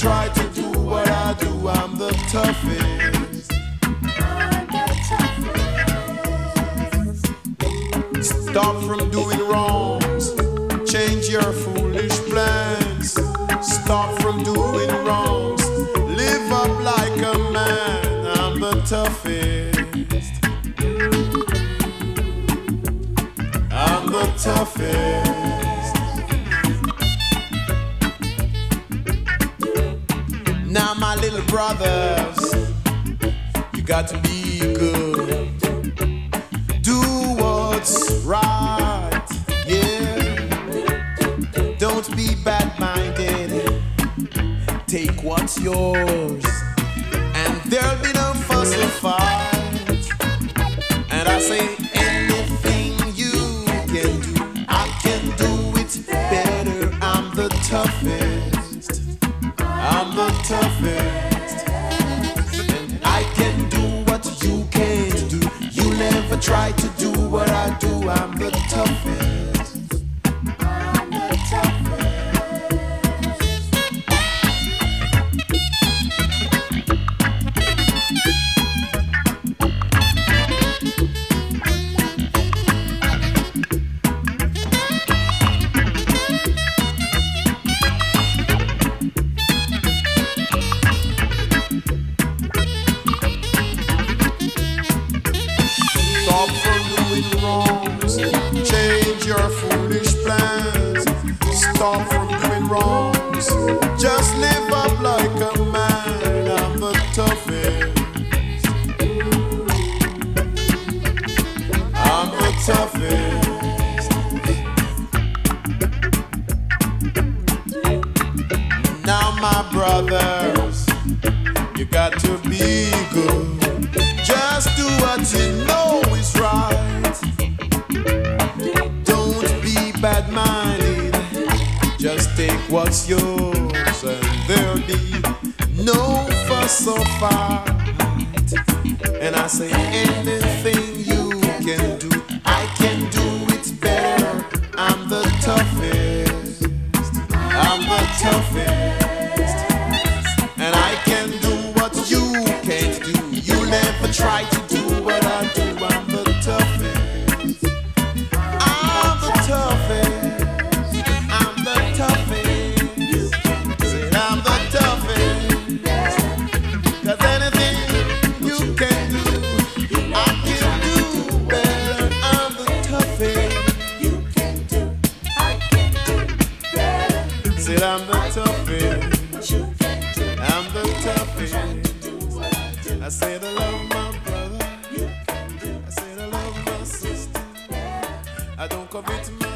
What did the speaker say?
try to do what I do. I'm the toughest. Stop from doing wrongs. Change your foolish plans. Stop from doing wrongs. Live up like a man. I'm the toughest. I'm the toughest. Brothers, you got to be good. Do what's right, yeah. Don't be bad minded. Take what's yours, and there'll be no fuss or fight. And I say, anything you can do, I can do it better. I'm the toughest. I'm the toughest. Try to do what I do. I'm the toughest. You got to be good. Just do what you know is right. Don't be bad minded. Just take what's yours, and there'll be no fuss or fight. And I say, anything I'm the toughest. I said I love my brother. I said I love my sister. I don't commit my